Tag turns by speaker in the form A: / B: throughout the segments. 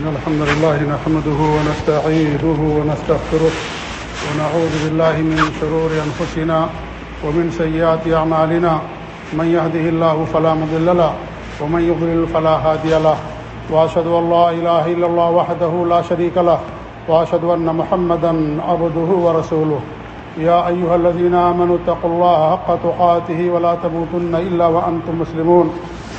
A: إن الحمد لله نحمده ونستعيده ونستغفره ونعوذ بالله من شرور أنفسنا ومن سيئات أعمالنا. من يهده الله فلا مضل له ومن يضلل فلا هادي له. وأشهد أن لا إله إلا الله وحده لا شريك له. وأشهد أن محمدا عبده ورسوله. يا أيها الذين آمنوا اتقوا الله حق تقاته ولا تموتن إلا وأنتم مسلمون.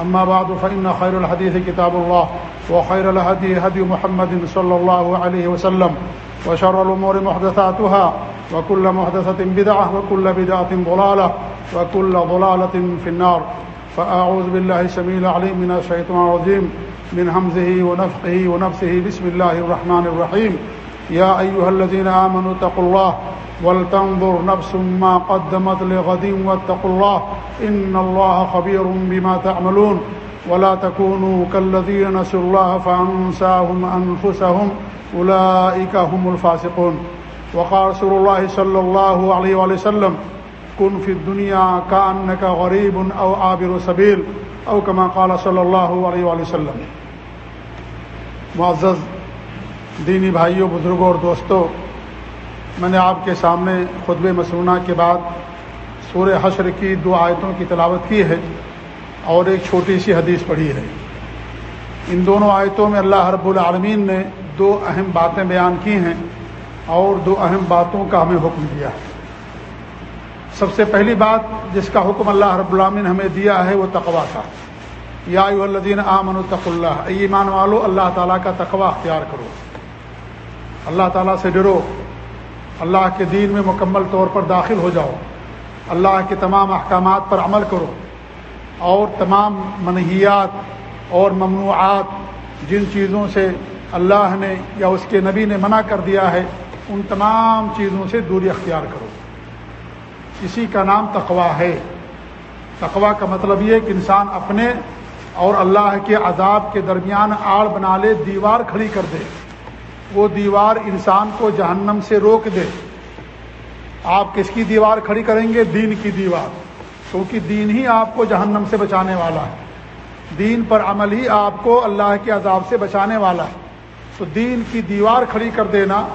A: أما بعد، فإن خير الحديث كتاب الله، وخير الهدي هدي محمد صلى الله عليه وسلم، وشر الأمور محدثاتها، وكل محدثة بدعة، وكل بدعة ضلالة، وكل ضلالة في النار. فأعوذ بالله سميع العليم من الشيطان الرجيم، من همزه ونفقه ونفسه، بسم الله الرحمن الرحيم. يا أيها الذين آمنوا اتقوا الله ولتنظر نفس ما قدمت لغد واتقوا الله إن الله خبير بما تعملون ولا تكونوا كالذين نسوا الله فأنساهم أنفسهم أولئك هم الفاسقون وقال رسول الله صلى الله عليه وسلم كن في الدنيا كأنك غريب أو عابر سبيل أو كما قال صلى الله عليه وسلم معزز، دینی بھائیوں بزرگوں اور دوستوں میں نے آپ کے سامنے خطب مسنونہ کے بعد سورہ حشر کی دو آیتوں کی تلاوت کی ہے اور ایک چھوٹی سی حدیث پڑھی ہے۔ ان دونوں آیتوں میں اللہ رب العالمین نے دو اہم باتیں بیان کی ہیں اور دو اہم باتوں کا ہمیں حکم دیا ہے۔ سب سے پہلی بات جس کا حکم اللہ رب العالمین ہمیں دیا ہے وہ تقوا کا۔ یا الدین آمن الطق اللہ ایمان والو، اللہ تعالیٰ کا تقوا اختیار کرو۔ اللہ تعالیٰ سے ڈرو۔ اللہ کے دین میں مکمل طور پر داخل ہو جاؤ۔ اللہ کے تمام احکامات پر عمل کرو۔ اور تمام منحیات اور ممنوعات جن چیزوں سے اللہ نے یا اس کے نبی نے منع کر دیا ہے، ان تمام چیزوں سے دوری اختیار کرو۔ اسی کا نام تقوا ہے۔ تقوا کا مطلب یہ کہ انسان اپنے اور اللہ کے عذاب کے درمیان آڑ بنا لے، دیوار کھڑی کر دے۔ وہ دیوار انسان کو جہنم سے روک دے۔ آپ کس کی دیوار کھڑی کریں گے؟ دین کی دیوار۔ کیونکہ دین ہی آپ کو جہنم سے بچانے والا ہے۔ دین پر عمل ہی آپ کو اللہ کے عذاب سے بچانے والا ہے۔ تو دین کی دیوار کھڑی کر دینا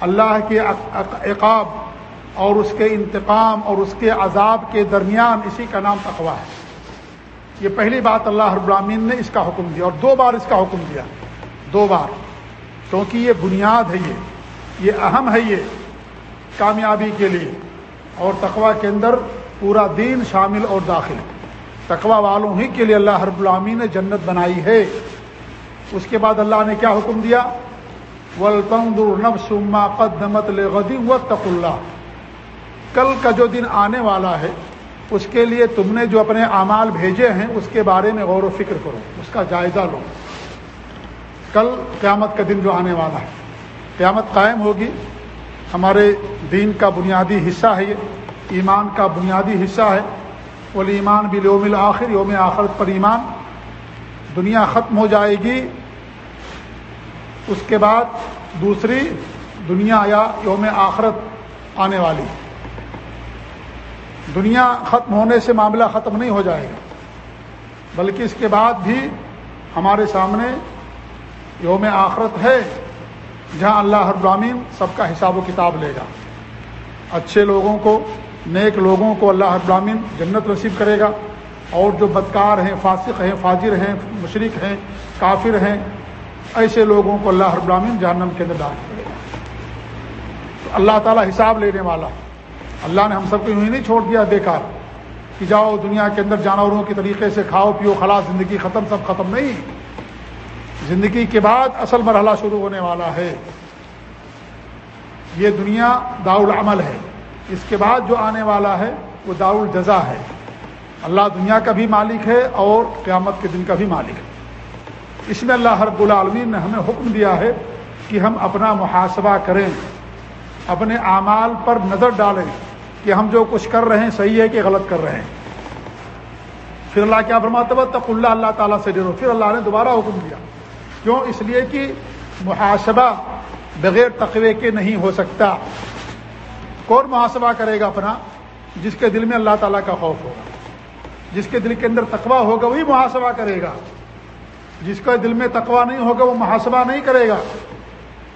A: اللہ کے عقاب اور اس کے انتقام اور اس کے عذاب کے درمیان اسی کا نام تقوا ہے۔ یہ پہلی بات اللہ رب العالمین نے اس کا حکم دیا اور دو بار اس کا حکم دیا۔ دو بار۔ کیونکہ یہ بنیاد ہے یہ یہ اہم ہے یہ کامیابی کے لیے۔ اور تقوا کے اندر پورا دین شامل اور داخل۔ تقوا والوں ہی کے لیے اللہ رب العامی نے جنت بنائی ہے۔ اس کے بعد اللہ نے کیا حکم دیا؟ ولطما قدمت لغدی و تق اللہ کل کا جو دن آنے والا ہے، اس کے لیے تم نے جو اپنے اعمال بھیجے ہیں، اس کے بارے میں غور و فکر کرو، اس کا جائزہ لو۔ کل قیامت کا دن جو آنے والا ہے۔ قیامت قائم ہوگی۔ ہمارے دین کا بنیادی حصہ ہے یہ۔ ایمان کا بنیادی حصہ ہے۔ ولی ایمان بھی یوم الآخر یوم آخرت پر ایمان۔ دنیا ختم ہو جائے گی۔ اس کے بعد دوسری دنیا یا یوم آخرت آنے والی۔ دنیا ختم ہونے سے معاملہ ختم نہیں ہو جائے گا۔ بلکہ اس کے بعد بھی ہمارے سامنے یوم آخرت ہے، جہاں اللہ ابرامین سب کا حساب و کتاب لے گا۔ اچھے لوگوں کو، نیک لوگوں کو اللہ ابرامین جنت نصیب کرے گا۔ اور جو بدکار ہیں، فاسق ہیں، فاجر ہیں مشرق ہیں، کافر ہیں، ایسے لوگوں کو اللہ ابرامین جہنم کے اندر ڈال کرے گا۔ تو اللہ تعالیٰ حساب لینے والا، اللہ نے ہم سب کو یوں ہی نہیں چھوڑ دیا، بیکار۔ کہ جاؤ دنیا کے اندر جانوروں کے طریقے سے کھاؤ پیو، خلاص زندگی ختم، سب ختم نہیں۔ زندگی کے بعد اصل مرحلہ شروع ہونے والا ہے۔ یہ دنیا العمل ہے۔ اس کے بعد جو آنے والا ہے، وہ الجزا ہے۔ اللہ دنیا کا بھی مالک ہے اور قیامت کے دن کا بھی مالک ہے۔ اس میں اللہ رب العالمین نے ہمیں حکم دیا ہے کہ ہم اپنا محاسبہ کریں، اپنے اعمال پر نظر ڈالیں کہ ہم جو کچھ کر رہے ہیں صحیح ہے کہ غلط کر رہے ہیں۔ پھر اللہ کیا فرماتا تب اللہ اللہ تعالیٰ سے ڈرو۔ پھر اللہ نے دوبارہ حکم دیا۔ کیوں اس لیے کہ محاسبہ بغیر تقوی کے نہیں ہو سکتا۔ کون محاسبہ کرے گا اپنا؟ جس کے دل میں اللہ تعالیٰ کا خوف ہوگا۔ جس کے دل کے اندر تقوا ہوگا، وہی محاسبہ کرے گا۔ جس کا دل میں تقوا نہیں ہوگا، وہ محاسبہ نہیں کرے گا۔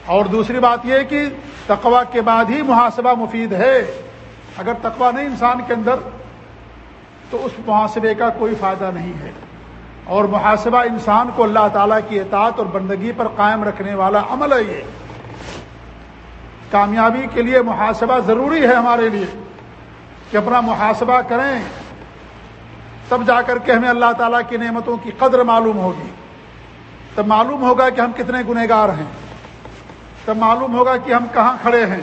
A: اور دوسری بات یہ کہ تقوا کے بعد ہی محاسبہ مفید ہے۔ اگر تقوا نہیں انسان کے اندر، تو اس محاسبے کا کوئی فائدہ نہیں ہے۔ اور محاسبہ انسان کو اللہ تعالیٰ کی اطاعت اور بندگی پر قائم رکھنے والا عمل ہے یہ۔ کامیابی کے لیے محاسبہ ضروری ہے ہمارے لیے۔ کہ اپنا محاسبہ کریں، تب جا کر کے ہمیں اللہ تعالیٰ کی نعمتوں کی قدر معلوم ہوگی۔ تب معلوم ہوگا کہ ہم کتنے گنہ گار ہیں۔ تب معلوم ہوگا کہ ہم کہاں کھڑے ہیں۔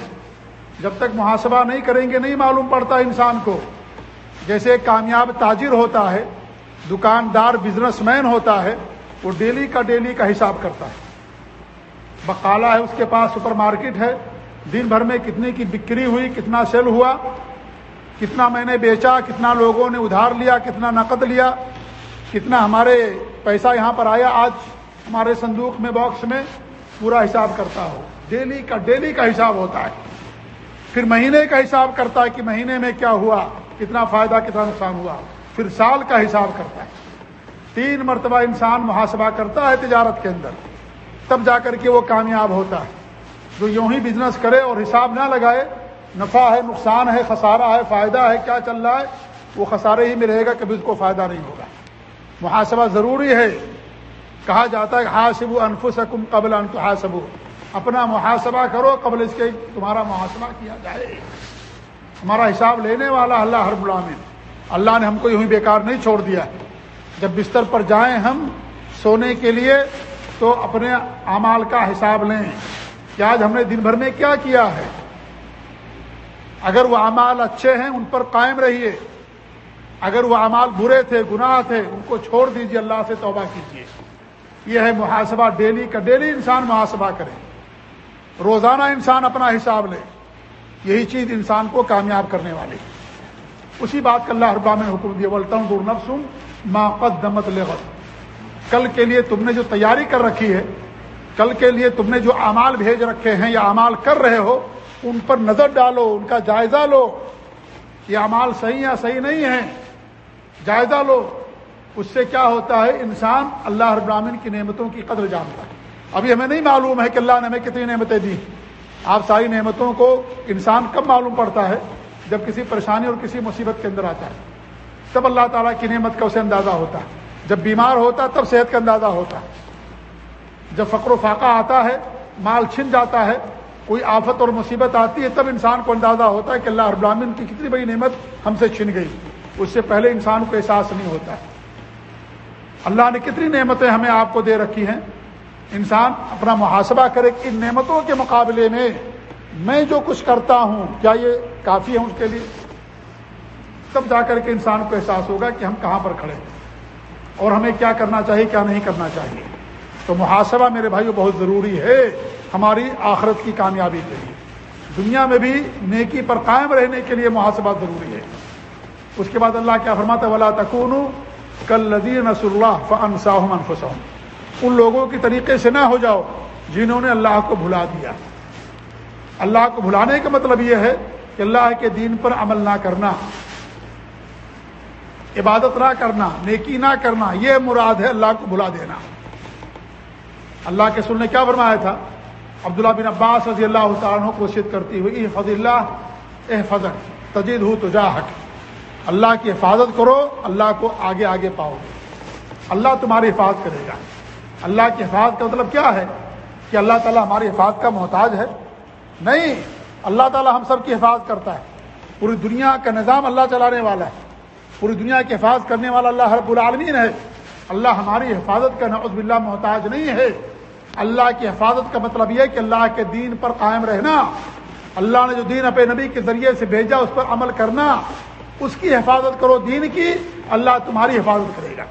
A: جب تک محاسبہ نہیں کریں گے، نہیں معلوم پڑتا انسان کو۔ جیسے ایک کامیاب تاجر ہوتا ہے دکاندار بزنس مین ہوتا ہے، وہ ڈیلی کا ڈیلی کا حساب کرتا ہے۔ بقالہ ہے، اس کے پاس سپر مارکیٹ ہے۔ دن بھر میں کتنے کی بکری ہوئی، کتنا سیل ہوا، کتنا میں نے بیچا، کتنا لوگوں نے ادھار لیا، کتنا نقد لیا، کتنا ہمارے پیسہ یہاں پر آیا۔ آج ہمارے صندوق میں باکس میں پورا حساب کرتا ہو ڈیلی کا ڈیلی کا حساب ہوتا ہے۔ پھر مہینے کا حساب کرتا ہے کہ مہینے میں کیا ہوا، کتنا فائدہ، کتنا نقصان ہوا۔ پھر سال کا حساب کرتا ہے۔ تین مرتبہ انسان محاسبہ کرتا ہے تجارت کے اندر۔ تب جا کر کے وہ کامیاب ہوتا ہے۔ جو یوں ہی بزنس کرے اور حساب نہ لگائے، نفع ہے، نقصان ہے، خسارہ ہے، فائدہ ہے، کیا چل رہا ہے؟ وہ خسارے ہی میں رہے گا کبھی اس کو فائدہ نہیں ہوگا۔ محاسبہ ضروری ہے۔ کہا جاتا ہے ہاسب انفسکم قبل ان حاصب اپنا محاسبہ کرو قبل اس کے تمہارا محاسبہ کیا جائے۔ ہمارا حساب لینے والا اللہ ہر غلام اللہ نے ہم کو یوں بیکار نہیں چھوڑ دیا جب بستر پر جائیں ہم سونے کے لیے تو اپنے اعمال کا حساب لیں۔ کہ آج ہم نے دن بھر میں کیا کیا ہے؟ اگر وہ اعمال اچھے ہیں، ان پر قائم رہیے۔ اگر وہ اعمال برے تھے، گناہ تھے، ان کو چھوڑ دیجیے اللہ سے توبہ کیجیے یہ ہے محاسبہ ڈیلی کا ڈیلی انسان محاسبہ کرے۔ روزانہ انسان اپنا حساب لے۔ یہی چیز انسان کو کامیاب کرنے والی۔ ہے اسی بات کا اللہ اربا نے حکم دیا بولتا ہوں دور نفسم ما قدمت لغت کل کے لیے تم نے جو تیاری کر رکھی ہے، کل کے لیے تم نے جو اعمال بھیج رکھے ہیں یا اعمال کر رہے ہو، ان پر نظر ڈالو، ان کا جائزہ لو۔ یہ اعمال صحیح یا صحیح نہیں ہے جائزہ لو۔ اس سے کیا ہوتا ہے، انسان اللہ ابراہین کی نعمتوں کی قدر جانتا ہے۔ ابھی ہمیں نہیں معلوم ہے کہ اللہ نے ہمیں کتنی نعمتیں دی۔ آپ ساری نعمتوں کو انسان کب معلوم پڑتا ہے؟ جب کسی پریشانی اور کسی مصیبت کے اندر آتا ہے، تب اللہ تعالیٰ کی نعمت کا اسے اندازہ ہوتا ہے۔ جب بیمار ہوتا ہے، تب صحت کا اندازہ ہوتا ہے۔ جب فقر و فاقہ آتا ہے، مال چھن جاتا ہے، کوئی آفت اور مصیبت آتی ہے، تب انسان کو اندازہ ہوتا ہے کہ اللہ ابراہین کی کتنی بڑی نعمت ہم سے چھن گئی۔ اس سے پہلے انسان کو احساس نہیں ہوتا۔ اللہ نے کتنی نعمتیں ہمیں آپ کو دے رکھی ہیں۔ انسان اپنا محاسبہ کرے کہ ان نعمتوں کے مقابلے میں میں جو کچھ کرتا ہوں، کیا یہ کافی ہے اس کے لیے؟ تب جا کر کے انسان کو احساس ہوگا کہ ہم کہاں پر کھڑے ہیں اور ہمیں کیا کرنا چاہیے، کیا نہیں کرنا چاہیے۔ تو محاسبہ میرے بھائی بہت ضروری ہے، ہماری آخرت کی کامیابی کے لیے۔ دنیا میں بھی نیکی پر قائم رہنے کے لیے محاسبہ ضروری ہے۔ اس کے بعد اللہ کیا فرماتا ولا تکون کل لدین نص اللہ فن ان لوگوں کی طریقے سے نہ ہو جاؤ جنہوں نے اللہ کو بھلا دیا۔ اللہ کو بھلانے کا مطلب یہ ہے کہ اللہ کے دین پر عمل نہ کرنا، عبادت نہ کرنا، نیکی نہ کرنا، یہ مراد ہے اللہ کو بھلا دینا۔ اللہ کے سن نے کیا فرمایا تھا؟ عبداللہ بن عباس رضی اللہ تعالیٰ کوشش کرتی ہوئی فض اللہ اح تجید ہو تو حق اللہ کی حفاظت کرو، اللہ کو آگے آگے پاؤ۔ اللہ تمہاری حفاظت کرے گا۔ اللہ کی حفاظت کا مطلب کیا ہے؟ کہ اللہ تعالیٰ ہماری حفاظت کا محتاج ہے۔ نہیں، اللہ تعالیٰ ہم سب کی حفاظت کرتا ہے۔ پوری دنیا کا نظام اللہ چلانے والا ہے۔ پوری دنیا کی حفاظت کرنے والا اللہ رب العالمین ہے۔ اللہ ہماری حفاظت کا نعوذ باللہ محتاج نہیں ہے۔ اللہ کی حفاظت کا مطلب یہ کہ اللہ کے دین پر قائم رہنا۔ اللہ نے جو دین اپنے نبی کے ذریعے سے بھیجا، اس پر عمل کرنا۔ اس کی حفاظت کرو دین کی، اللہ تمہاری حفاظت کرے گا۔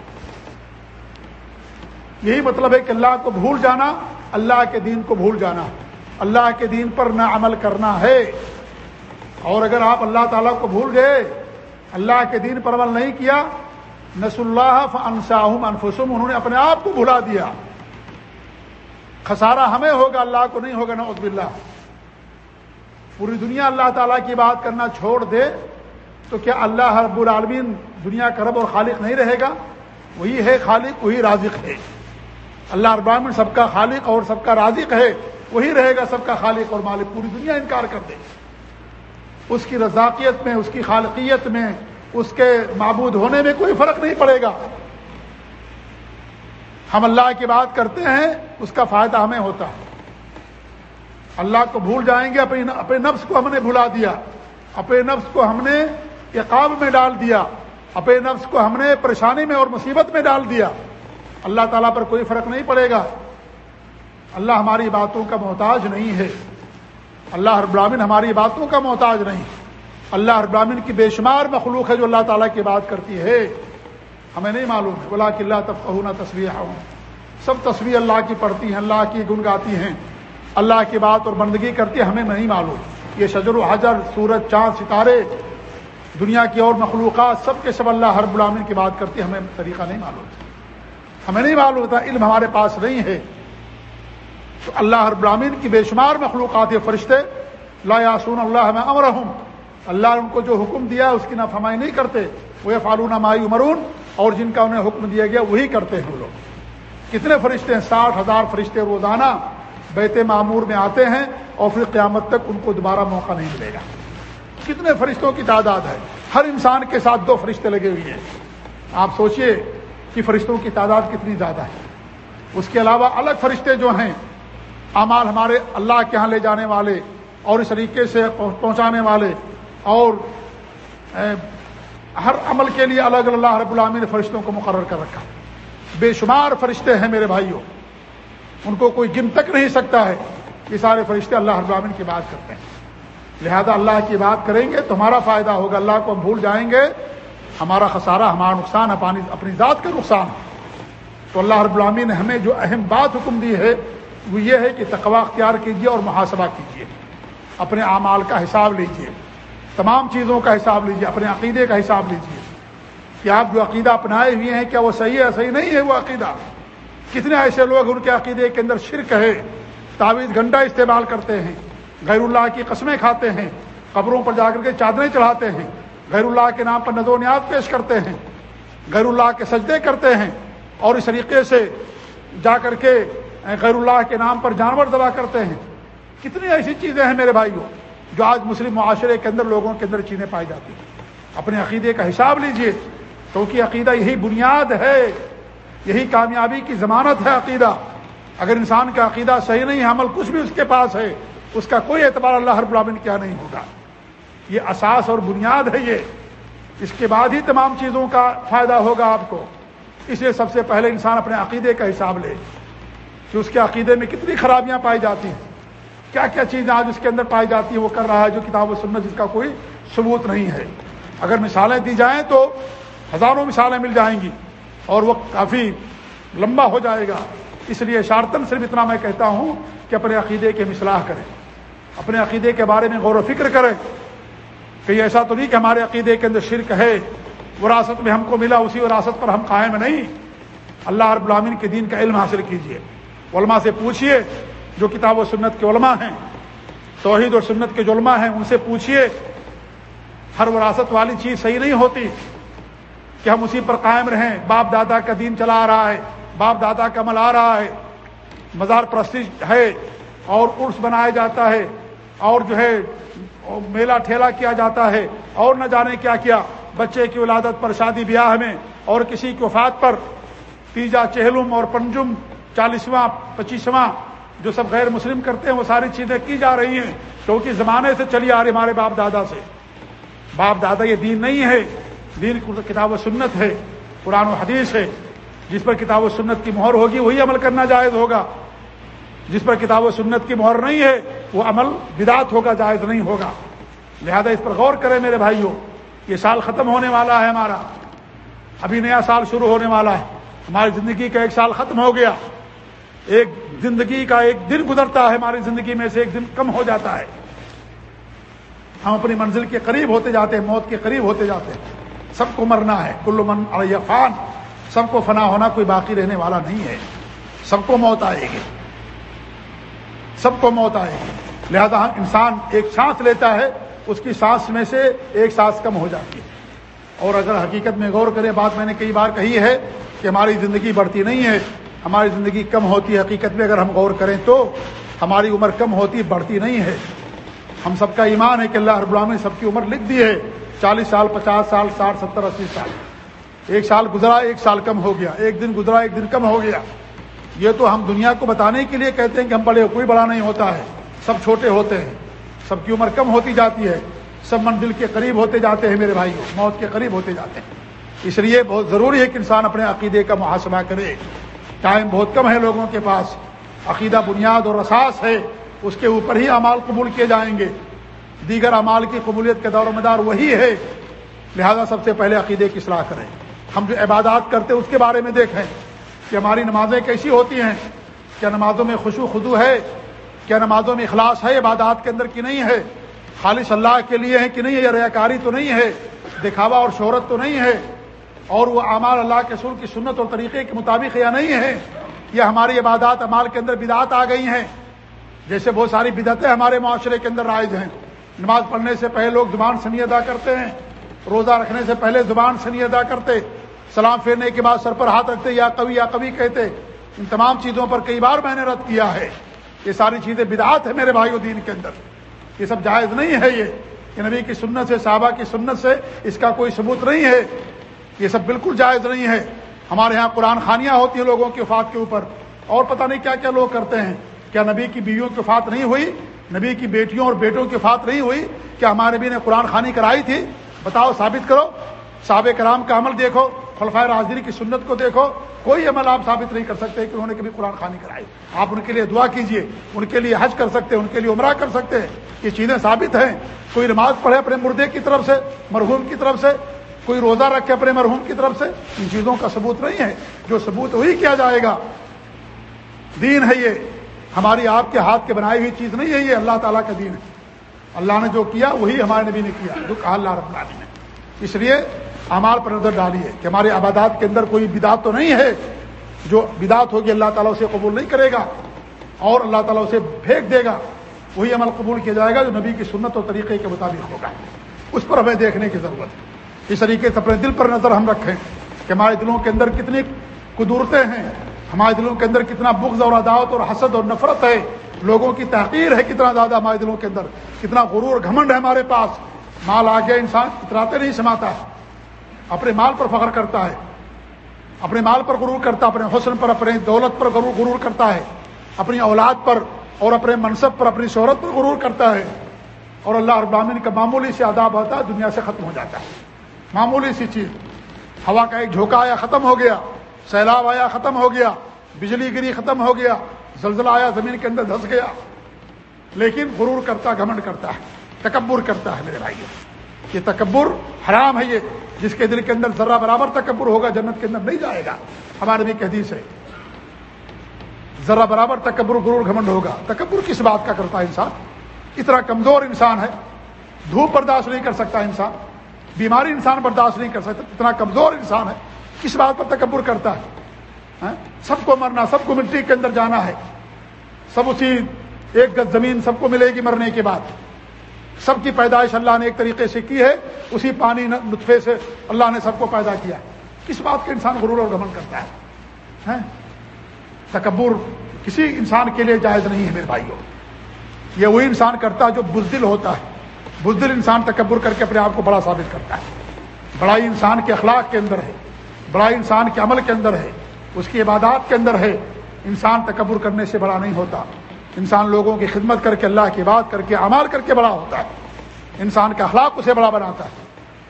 A: یہی مطلب ہے کہ اللہ کو بھول جانا، اللہ کے دین کو بھول جانا۔ اللہ کے دین پر نہ عمل کرنا ہے۔ اور اگر آپ اللہ تعالیٰ کو بھول گئے، اللہ کے دین پر عمل نہیں کیا نس اللہ انصاہم انفسم انہوں نے اپنے آپ کو بھلا دیا۔ خسارہ ہمیں ہوگا، اللہ کو نہیں ہوگا، نعوذ باللہ۔ پوری دنیا اللہ تعالیٰ کی بات کرنا چھوڑ دے، تو کیا اللہ رب العالمین دنیا کا رب اور خالق نہیں رہے گا؟ وہی ہے خالق، وہی رازق ہے۔ اللہ رب العالمین سب کا خالق اور سب کا رازق ہے۔ وہی رہے گا سب کا خالق اور مالک، پوری دنیا انکار کر دے اس کی رضاقیت میں، اس کی خالقیت میں، اس کے معبود ہونے میں کوئی فرق نہیں پڑے گا۔ ہم اللہ کی بات کرتے ہیں، اس کا فائدہ ہمیں ہوتا۔ ہے اللہ کو بھول جائیں گے اپنے اپنے نفس کو ہم نے بھلا دیا۔ اپنے نفس کو ہم نے اقاب میں ڈال دیا۔ اپنے نفس کو ہم نے پریشانی میں اور مصیبت میں ڈال دیا۔ اللہ تعالیٰ پر کوئی فرق نہیں پڑے گا۔ اللہ ہماری باتوں کا محتاج نہیں ہے۔ اللہ ہر براہین ہماری باتوں کا محتاج نہیں۔ اللہ ہر براہین کی بے شمار مخلوق ہے جو اللہ تعالیٰ کی بات کرتی ہے۔ ہمیں نہیں معلوم ہے۔ بلا کہ اللہ تب کہوں تصویر ہوں سب تصویر اللہ کی پڑھتی ہیں، اللہ کی گن گاتی ہیں۔ اللہ کی بات اور بندگی کرتی ہے ہمیں نہیں معلوم۔ یہ شجر و حجر، سورج، چاند، ستارے، دنیا کی اور مخلوقات، سب کے سب اللہ ہر غلامین کی بات کرتی ہے ہمیں طریقہ نہیں معلوم۔ ہمیں نہیں معلوم ہوتا علم ہمارے پاس نہیں ہے۔ تو اللہ ہر غلامین کی بے شمار مخلوقات فرشتے، لا یاسون اللہ میں امر اللہ ان کو جو حکم دیا اس کی نافرمائی نہیں کرتے۔ وہ فالون مائی عمرون اور جن کا انہیں حکم دیا گیا، وہی کرتے ہیں وہ لوگ۔ کتنے فرشتے ہیں؟ ساٹھ ہزار فرشتے روزانہ بیت معمور میں آتے ہیں اور پھر قیامت تک ان کو دوبارہ موقع نہیں ملے گا۔ کتنے فرشتوں کی تعداد ہے؟ ہر انسان کے ساتھ دو فرشتے لگے ہوئے ہیں۔ آپ سوچئے کہ فرشتوں کی تعداد کتنی زیادہ ہے۔ اس کے علاوہ الگ فرشتے جو ہیں اعمال ہمارے اللہ کے ہاں لے جانے والے اور اس طریقے سے پہنچانے والے اور ہر عمل کے لیے الگ اللہ رب العامی نے فرشتوں کو مقرر کر رکھا بے شمار فرشتے ہیں میرے بھائیوں۔ ان کو کوئی گن تک نہیں سکتا ہے۔ یہ سارے فرشتے اللہ رب العالمین کی بات کرتے ہیں۔ لہذا اللہ کی بات کریں گے تو ہمارا فائدہ ہوگا۔ اللہ کو ہم بھول جائیں گے۔ ہمارا خسارہ، ہمارا نقصان اپنی ذات کا نقصان۔ تو اللہ رب العالمین نے ہمیں جو اہم بات حکم دی ہے وہ یہ ہے کہ تقوا اختیار کیجیے اور محاسبہ کیجیے اپنے اعمال کا حساب لیجیے تمام چیزوں کا حساب لیجیے اپنے عقیدے کا حساب لیجیے کہ آپ جو عقیدہ اپنائے ہوئے ہیں، کیا وہ صحیح ہے، صحیح نہیں ہے وہ عقیدہ؟ کتنے ایسے لوگ ان کے عقیدے کے اندر شرک ہے، تعویذ گھنٹہ استعمال کرتے ہیں، غیر اللہ کی قسمیں کھاتے ہیں، قبروں پر جا کر کے چادریں چڑھاتے ہیں، غیر اللہ کے نام پر نظر و نیاد پیش کرتے ہیں، غیر اللہ کے سجدے کرتے ہیں، اور اس طریقے سے جا کر کے غیر اللہ کے نام پر جانور دبا کرتے ہیں۔ کتنی ایسی چیزیں ہیں میرے بھائیوں جو آج مسلم معاشرے کے اندر لوگوں کے اندر چیزیں پائی جاتی ہیں۔ اپنے عقیدے کا حساب لیجیے کیونکہ عقیدہ یہی بنیاد ہے، یہی کامیابی کی ضمانت ہے عقیدہ۔ اگر انسان کا عقیدہ صحیح نہیں ہے، عمل کچھ بھی اس کے پاس ہے، اس کا کوئی اعتبار اللہ ہر برامن کیا نہیں ہوگا۔ یہ اساس اور بنیاد ہے یہ۔ اس کے بعد ہی تمام چیزوں کا فائدہ ہوگا آپ کو۔ اس لیے سب سے پہلے انسان اپنے عقیدے کا حساب لے۔ کہ اس کے عقیدے میں کتنی خرابیاں پائی جاتی ہیں۔ کیا کیا چیزیں آج اس کے اندر پائی جاتی ہیں وہ کر رہا ہے جو کتاب و سنت جس کا کوئی ثبوت نہیں ہے۔ اگر مثالیں دی جائیں تو ہزاروں مثالیں مل جائیں گی اور وہ کافی لمبا ہو جائے گا۔ اس لیے شارتن صرف اتنا میں کہتا ہوں کہ اپنے عقیدے کے مصلاح کریں۔ اپنے عقیدے کے بارے میں غور و فکر کریں۔ کہ ایسا تو نہیں کہ ہمارے عقیدے کے اندر شرک ہے، وراثت میں ہم کو ملا، اسی وراثت پر ہم قائم نہیں۔ اللہ رب العالمین کے دین کا علم حاصل کیجیے علماء سے پوچھیے جو کتاب و سنت کے علماء ہیں، توحید اور سنت کے جو علماء ہیں، ان سے پوچھیے ہر وراثت والی چیز صحیح نہیں ہوتی کہ ہم اسی پر قائم رہیں، باپ دادا کا دین چلا آ رہا ہے، باپ دادا کا عمل آ رہا ہے، مزار پرستی ہے اور عرس بنایا جاتا ہے اور جو ہے میلہ ٹھیلا کیا جاتا ہے اور نہ جانے کیا کیا، بچے کی ولادت پر شادی بیاہ میں اور کسی کی وفات پر، تیجا چہلم اور پنجم چالیسواں، پچیسواں جو سب غیر مسلم کرتے ہیں، وہ ساری چیزیں کی جا رہی ہیں۔ کیونکہ زمانے سے چلی آ رہی ہمارے باپ دادا سے۔ باپ دادا یہ دین نہیں ہے۔ دین کتاب و سنت ہے، قرآن و حدیث ہے۔ جس پر کتاب و سنت کی مہر ہوگی، وہی عمل کرنا جائز ہوگا۔ جس پر کتاب و سنت کی مہر نہیں ہے، وہ عمل بدات ہوگا، جائز نہیں ہوگا۔ لہذا اس پر غور کریں میرے بھائیوں، یہ سال ختم ہونے والا ہے ہمارا۔ ابھی نیا سال شروع ہونے والا ہے۔ ہماری زندگی کا ایک سال ختم ہو گیا۔ ایک زندگی کا ایک دن گزرتا ہے، ہماری زندگی میں سے ایک دن کم ہو جاتا ہے۔ ہم اپنی منزل کے قریب ہوتے جاتے ہیں، موت کے قریب ہوتے جاتے ہیں۔ سب کو مرنا ہے، کل من فان سب کو فنا ہونا کوئی باقی رہنے والا نہیں ہے۔ سب کو موت آئے گی۔ سب کو موت آئے گی۔ لہذا انسان ایک سانس لیتا ہے، اس کی سانس میں سے ایک سانس کم ہو جاتی ہے۔ اور اگر حقیقت میں غور کرے بات میں نے کئی بار کہی ہے کہ ہماری زندگی بڑھتی نہیں ہے۔ ہماری زندگی کم ہوتی ہے حقیقت میں، اگر ہم غور کریں تو ہماری عمر کم ہوتی، بڑھتی نہیں ہے۔ ہم سب کا ایمان ہے کہ اللہ رب العالمین نے سب کی عمر لکھ دی ہے۔ چالیس سال، پچاس سال، ساٹھ، ستر، اسی سال۔ ایک سال گزرا، ایک سال کم ہو گیا۔ ایک دن گزرا، ایک دن کم ہو گیا۔ یہ تو ہم دنیا کو بتانے کے لیے کہتے ہیں کہ ہم بڑے کوئی بڑا نہیں ہوتا ہے۔ سب چھوٹے ہوتے ہیں۔ سب کی عمر کم ہوتی جاتی ہے۔ سب منزل کے قریب ہوتے جاتے ہیں میرے بھائی موت کے قریب ہوتے جاتے ہیں۔ اس لیے بہت ضروری ہے کہ انسان اپنے عقیدے کا محاسبہ کرے۔ ٹائم بہت کم ہے لوگوں کے پاس۔ عقیدہ بنیاد اور اساس ہے، اس کے اوپر ہی اعمال قبول کیے جائیں گے۔ دیگر اعمال کی قبولیت کے دور و مدار وہی ہے۔ لہذا سب سے پہلے عقیدے کی صلاح کریں۔ ہم جو عبادات کرتے اس کے بارے میں دیکھیں کہ ہماری نمازیں کیسی ہوتی ہیں۔ کیا نمازوں میں خوشو خدو ہے؟ کیا نمازوں میں اخلاص ہے عبادات کے اندر کی نہیں ہے؟ خالص اللہ کے لیے ہے کہ نہیں ہے؟ یا ریاکاری تو نہیں ہے؟ دکھاوا اور شہرت تو نہیں ہے؟ اور وہ اعمال اللہ کے سر کی سنت اور طریقے کے مطابق یا نہیں ہے یا ہماری عبادات امال کے اندر بدعت آ گئی ہیں۔ جیسے بہت ساری بدعتیں ہمارے معاشرے کے اندر رائج ہیں۔ نماز پڑھنے سے پہلے لوگ زبان سنی ادا کرتے ہیں۔ روزہ رکھنے سے پہلے زبان سنی ادا کرتے۔ سلام پھیرنے کے بعد سر پر ہاتھ رکھتے، یا کبھی یا کبھی کہتے۔ ان تمام چیزوں پر کئی بار میں نے رد کیا ہے۔ یہ ساری چیزیں بدعات ہیں میرے بھائی دین کے اندر۔ یہ سب جائز نہیں ہے یہ۔ کہ نبی کی سنت سے، صحابہ کی سنت سے اس کا کوئی ثبوت نہیں ہے۔ یہ سب بالکل جائز نہیں ہے۔ ہمارے یہاں قرآن خانیاں ہوتی ہیں لوگوں کی وفات کے اوپر۔ اور پتہ نہیں کیا کیا لوگ کرتے ہیں۔ کیا نبی کی بیویوں کی وفات نہیں ہوئی؟ نبی کی بیٹیوں اور بیٹوں کی وفات نہیں ہوئی؟ کیا ہمارے نبی نے قرآن خانی کرائی تھی؟ بتاؤ، ثابت کرو۔ صحابہ کرام کا عمل دیکھو خلفۂ راضری کی سنت کو دیکھو۔ کوئی عمل آپ ثابت نہیں کر سکتے کہ انہوں نے کبھی قرآن خانی کرائی۔ آپ ان کے لیے دعا کیجیے، ان کے لیے حج کر سکتے ہیں، ان کے لیے عمرہ کر سکتے ہیں۔ یہ چیزیں ثابت ہیں۔ کوئی نماز پڑھے اپنے مردے کی طرف سے، مرحوم کی طرف سے کوئی روزہ رکھے اپنے مرحوم کی طرف سے؟ ان چیزوں کا ثبوت نہیں ہے۔ جو ثبوت وہی کیا جائے گا۔ دین ہے یہ۔ ہماری آپ کے ہاتھ کے بنائی ہوئی چیز نہیں ہے، یہ اللہ تعالیٰ کا دین ہے۔ اللہ نے جو کیا، وہی ہمارے نبی نے کیا۔ جو کہا اللہ رب العالمین۔ نے اس لیے ہمار پر نظر ڈالی ہے کہ ہمارے عبادات کے اندر کوئی بدعت تو نہیں ہے۔ جو بدعت ہوگی، اللہ تعالیٰ اسے قبول نہیں کرے گا اور اللہ تعالیٰ اسے پھینک دے گا۔ وہی عمل قبول کیا جائے گا جو نبی کی سنت اور طریقے کے مطابق ہوگا۔ اس پر ہمیں دیکھنے کی ضرورت ہے۔ اس طریقے سے اپنے دل پر نظر ہم رکھیں کہ ہمارے دلوں کے اندر کتنی قدورتیں ہیں، ہمارے دلوں کے اندر کتنا بغض اور عداوت اور حسد اور نفرت ہے، لوگوں کی تحقیر ہے کتنا زیادہ ہمارے دلوں کے اندر، کتنا غرور گھمنڈ ہے ہمارے پاس۔ مال آ گیا، انسان اتراتے نہیں، سماتا اپنے مال پر فخر کرتا ہے۔ اپنے مال پر غرور کرتا ہے، اپنے حسن پر، اپنے دولت پر غرور غرور کرتا ہے۔ اپنی اولاد پر اور اپنے منصب پر، اپنی شہرت پر غرور کرتا ہے۔ اور اللہ ابامین کا معمولی سے آداب ہوتا ہے، دنیا سے ختم ہو جاتا ہے۔ معمولی سی چیز۔ ہوا کا ایک جھوکا آیا ختم ہو گیا، سیلاب آیا ختم ہو گیا، بجلی گری ختم ہو گیا، زلزلہ آیا، زمین کے اندر دھس گیا۔ لیکن غرور کرتا، گھمنڈ کرتا ہے، تکبر کرتا ہے میرے بھائی یہ تکبر حرام ہے یہ، جس کے دل کے اندر ذرہ برابر تکبر ہوگا، جنت کے اندر نہیں جائے گا۔ ہمارے بھی حدیث ہے ذرا برابر تکبر، غرور، گھمنڈ ہوگا۔ تکبر کس بات کا کرتا ہے انسان؟ اتنا کمزور انسان ہے، دھوپ برداشت نہیں کر سکتا انسان۔ بیماری انسان برداشت نہیں کر سکتا، اتنا کمزور انسان ہے، کس بات پر تکبر کرتا ہے؟ ہاں؟ سب کو مرنا، سب کو مٹی کے اندر جانا ہے۔ سب اسی ایک گز زمین سب کو ملے گی مرنے کے بعد۔ سب کی پیدائش اللہ نے ایک طریقے سے کی ہے، اسی پانی نطفے سے اللہ نے سب کو پیدا کیا۔ کس بات کا انسان غرور اور گمن کرتا ہے؟ ہاں؟ تکبر کسی انسان کے لیے جائز نہیں ہے میرے بھائیوں۔ یہ وہی انسان کرتا ہے جو بزدل ہوتا ہے۔ بزدل انسان تکبر کر کے اپنے آپ کو بڑا ثابت کرتا ہے۔ بڑائی انسان کے اخلاق کے اندر ہے۔ بڑائی انسان کے عمل کے اندر ہے۔ اس کی عبادات کے اندر ہے۔ انسان تکبر کرنے سے بڑا نہیں ہوتا۔ انسان لوگوں کی خدمت کر کے، اللہ کی بات کر کے امال کر کے بڑا ہوتا ہے۔ انسان کا اخلاق اسے بڑا بناتا ہے۔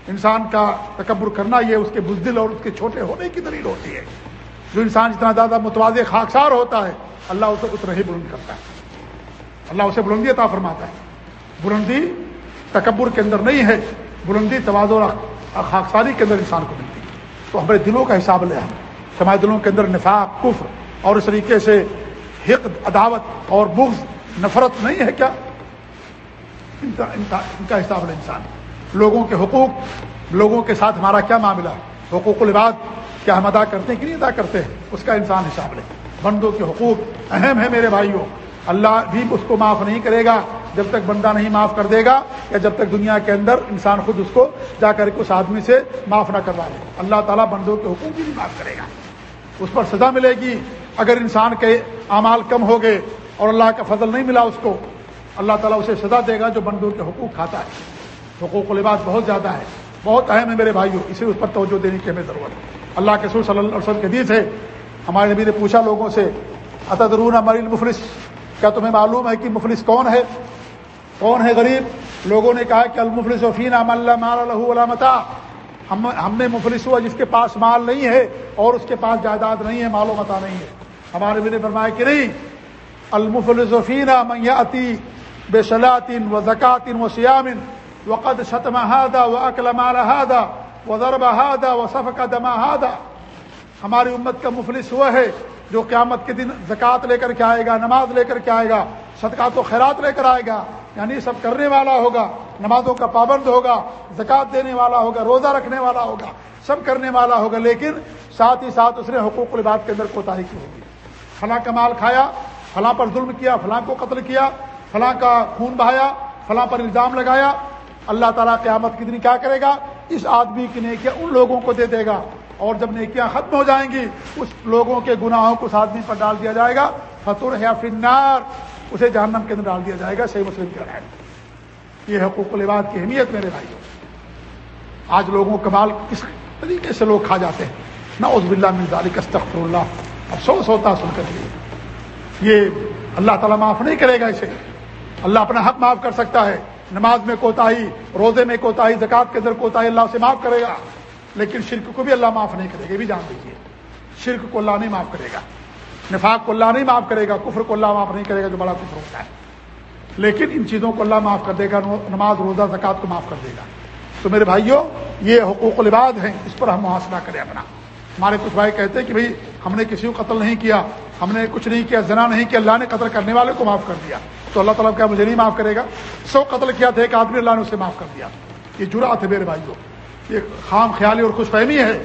A: انسان کا تکبر کرنا یہ اس کے بزدل اور اس کے چھوٹے ہونے کی دلیل ہوتی ہے۔ جو انسان جتنا زیادہ متوازے خاکسار ہوتا ہے، اللہ اسے اتنا ہی بلند کرتا ہے۔ اللہ اسے بلندی عطا فرماتا ہے۔ بلندی تکبر کے اندر نہیں ہے، بلندی توازو اور خاکساری کے اندر انسان کو ملتی ہے۔ تو ہمارے دلوں کا حساب لے ہم۔ ہمارے دلوں کے اندر نفاق، کفر اور اس طریقے سے حق عداوت اور بغض، نفرت نہیں ہے کیا؟ ان کا حساب انسان۔ لوگوں کے حقوق، لوگوں کے ساتھ ہمارا کیا معاملہ؟ حقوق العباد کیا ہم ادا کرتے ہیں کہ نہیں ادا کرتے؟ ہیں اس کا انسان حساب لے۔ بندوں کے حقوق اہم ہے میرے بھائیوں۔ اللہ بھی اس کو معاف نہیں کرے گا۔ جب تک بندہ نہیں معاف کر دے گا یا جب تک دنیا کے اندر انسان خود اس کو جا کر کے اس آدمی سے معاف نہ کروا لے۔ اللہ تعالیٰ بندوں کے حقوق بھی نہیں معاف کرے گا۔ اس پر سزا ملے گی۔ اگر انسان کے اعمال کم ہو گئے اور اللہ کا فضل نہیں ملا اس کو، اللہ تعالیٰ اسے سزا دے گا جو بندوں کے حقوق کھاتا ہے۔ حقوق و لباس بہت زیادہ ہے۔ بہت اہم ہے میرے بھائیوں اسے اس پر توجہ دینے کی ہمیں ضرورت ہے۔ اللہ کے سور صلی اللہ علیہ وسلم کے حدیث ہے، ہمارے نبی نے پوچھا لوگوں سے، اتدرون مریل مفلس کیا تمہیں معلوم ہے کہ مفلس کون ہے؟ کون ہے غریب؟ لوگوں نے کہا کہ المفلس وفین علامتا ہم ہم میں مفلس ہوا جس کے پاس مال نہیں ہے اور اس کے پاس جائیداد نہیں ہے، مال و متا نہیں ہے۔ ہمارے بھی نے فرمایا کہ نہیں۔ المفلس وفین میاتی بے صلاطن و زکاتن و سیامن وقد شتم هذا واكل مال هذا وضرب هذا وصفق دم هذا۔ ہماری امت کا مفلس ہوا ہے۔ جو قیامت کے دن زکوٰۃ لے کر کے آئے گا، نماز لے کر کے آئے گا صدقات و خیرات لے کر آئے گا یعنی سب کرنے والا ہوگا، نمازوں کا پابند ہوگا، زکوٰۃ دینے والا ہوگا، روزہ رکھنے والا ہوگا، سب کرنے والا ہوگا، لیکن ساتھ ہی ساتھ اس نے حقوق الباد کے اندر کوتاہی کی ہوگی۔ فلاں کا مال کھایا، فلاں پر ظلم کیا، فلاں کو قتل کیا، فلاں کا خون بہایا، فلاں پر الزام لگایا، اللہ تعالیٰ قیامت کی دن کیا کرے گا؟ اس آدمی کی نیکیاں ان لوگوں کو دے دے گا۔ اور جب نیکیاں ختم ہو جائیں گی، اس لوگوں کے گناہوں کو اس آدمی پر ڈال دیا جائے گا۔ فطور یا فنار اسے جہنم کے اندر ڈال دیا جائے گا۔ صحیح مسلم کیا ہے یہ حقوق الباد کی اہمیت میرے بھائی آج لوگوں کا مال کس طریقے سے لوگ کھا جاتے ہیں؟ نہ اس بلّہ مزاری کستخر اللہ۔ افسوس ہوتا سن کر لیے یہ اللہ تعالیٰ معاف نہیں کرے گا اسے۔ اللہ اپنا حق معاف کر سکتا ہے۔ نماز میں کوتاہی، روزے میں کوتاہی زکات کے اندر کوتاہی اللہ سے معاف کرے گا۔ لیکن شرک کو بھی اللہ معاف نہیں کرے گا، یہ بھی جان دیجیے شرک کو اللہ نہیں معاف کرے گا۔ نفاق کو اللہ نہیں معاف کرے گا، کفر کو اللہ معاف نہیں کرے گا جو بڑا کفر ہوتا ہے۔ لیکن ان چیزوں کو اللہ معاف کر دے گا نماز، روزہ زکات کو معاف کر دے گا۔ تو میرے بھائیوں یہ حقوق العباد ہیں، اس پر ہم محاسبہ کریں اپنا۔ ہمارے کچھ بھائی کہتے ہیں کہ بھائی، ہم نے کسی کو قتل نہیں کیا، ہم نے کچھ نہیں کیا، زنا نہیں کیا، اللہ نے قتل کرنے والے کو معاف کر دیا۔ تو اللہ تعالیٰ کیا مجھے نہیں معاف کرے گا؟ سو قتل کیا تھا ایک آدمی اللہ نے اسے معاف کر دیا۔ یہ جرا تھے میرے بھائی کو یہ خام خیالی اور خوش فہمی ہے۔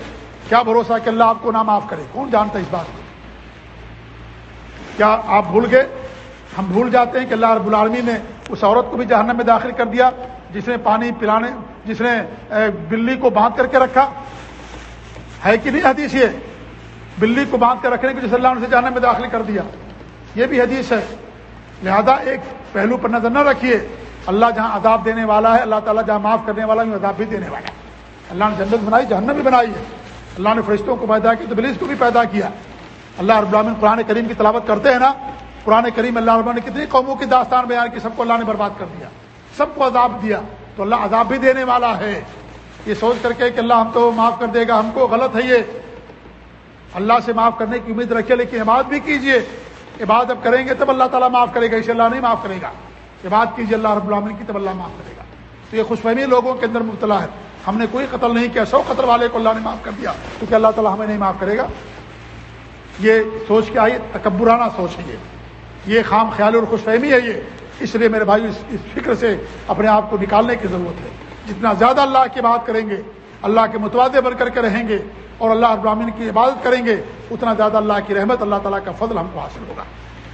A: کیا بھروسہ کہ اللہ آپ کو نہ معاف کرے؟ کون جانتا ہے اس بات کو؟ کیا آپ بھول گئے؟ ہم بھول جاتے ہیں کہ اللہ رب العالمین نے اس عورت کو بھی جہنم میں داخل کر دیا، جس نے پانی پلانے، جس نے بلی کو باندھ کر کے رکھا۔ ہے کہ نہیں حدیث یہ؟ بلی کو باندھ کر رکھنے کو جس اللہ نے اسے جہنم میں داخل کر دیا۔ یہ بھی حدیث ہے۔ لہذا ایک پہلو پر نظر نہ رکھیے۔ اللہ جہاں عذاب دینے والا ہے، اللہ تعالیٰ جہاں معاف کرنے والا ہے عذاب بھی دینے والا ہے۔ اللہ نے جنت بنائی، جہنم بھی بنائی ہے۔ اللہ نے فرشتوں کو پیدا کیا تو بلیز کو بھی پیدا کیا۔ اللہ رب العالمین قرآن کریم کی تلاوت کرتے ہیں نا؟ قرآن کریم اللہ رب نے کتنی قوموں کی داستان بیان کی، سب کو اللہ نے برباد کر دیا۔ سب کو عذاب دیا۔ تو اللہ عذاب بھی دینے والا ہے۔ یہ سوچ کر کے کہ اللہ ہم تو معاف کر دے گا، ہم کو غلط ہے یہ۔ اللہ سے معاف کرنے کی امید رکھے لیکن عبادت بھی کیجیے عبادت اب کریں گے تب اللہ تعالیٰ معاف کرے گا اسے اللہ نہیں معاف کرے گا۔ عبادت کیجیے اللہ رب العالمین کی تب اللہ معاف کرے گا۔ تو یہ خوش فہمی لوگوں کے اندر مبتلا ہے۔ ہم نے کوئی قتل نہیں کیا، سو قتل والے کو اللہ نے معاف کر دیا۔ کیونکہ اللہ تعالیٰ ہمیں نہیں معاف کرے گا۔ یہ سوچ کے آئی تکبرانہ سوچ ہے یہ۔ یہ خام خیال اور خوش فہمی ہے یہ۔ اس لیے میرے بھائی، اس فکر سے اپنے آپ کو نکالنے کی ضرورت ہے۔ جتنا زیادہ اللہ کی بات کریں گے، اللہ کے متوازے بن کر کے رہیں گے اور اللہ ابراہین کی عبادت کریں گے، اتنا زیادہ اللہ کی رحمت، اللہ تعالیٰ کا فضل ہم کو حاصل ہوگا۔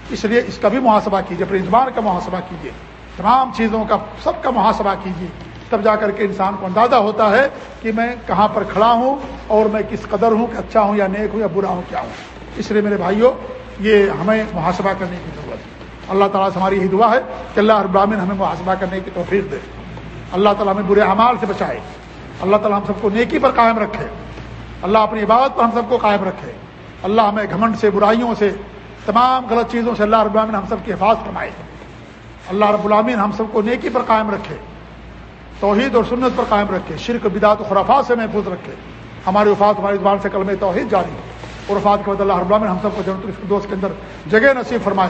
A: اس لیے اس کا بھی محاسبہ کیجیے اپنے زبان کا محاسبہ کیجیے تمام چیزوں کا، سب کا محاسبہ کیجیے تب جا کر کے انسان کو اندازہ ہوتا ہے کہ میں کہاں پر کھڑا ہوں اور میں کس قدر ہوں کہ اچھا ہوں یا نیک ہوں یا برا ہوں، کیا ہوں۔ اس لیے میرے بھائیوں، یہ ہمیں محاسبہ کرنے کی ضرورت ہے۔ اللہ تعالیٰ سے ہماری یہی دعا ہے کہ اللہ ابراہین ہمیں محاسبہ کرنے کی توفیق دے۔ اللہ تعالیٰ ہمیں برے اعمال سے بچائے۔ اللہ تعالیٰ ہم سب کو نیکی پر قائم رکھے۔ اللہ اپنی عبادت پر ہم سب کو قائم رکھے۔ اللہ ہمیں گھمنڈ سے، برائیوں سے، تمام غلط چیزوں سے اللہ رب العالمین ہم سب کی حفاظت فرمائے۔ اللہ رب العامین ہم سب کو نیکی پر قائم رکھے۔ توحید اور سنت پر قائم رکھے، شرک، بدعت و خرافات سے محفوظ رکھے۔ ہماری وفات ہماری زبان سے کلم توحید جاری اور وفات کے بعد اللہ رب العالمین ہم سب کو جنت الفردوس کے اندر جگہ نصیب فرمائے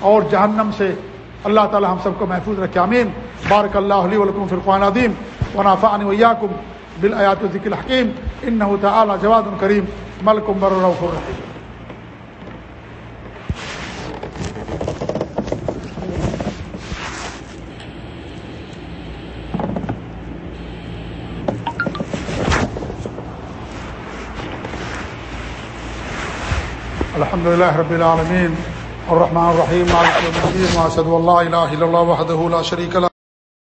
A: اور جہنم سے اللہ تعالی ہم سب کو محفوظ رکھے۔ امین بارک اللہ علیہ ولکم فرقان عدیم ونافعانی ویاکم بالآیات و ذکر الحکیم۔ انه تعالی جواد کریم۔ ملکم بر الرحیم۔ الحمد لله رب العالمين الرحمن الرحيم مالك يوم الدين واشهد ان لا اله الا الله وحده لا شريك له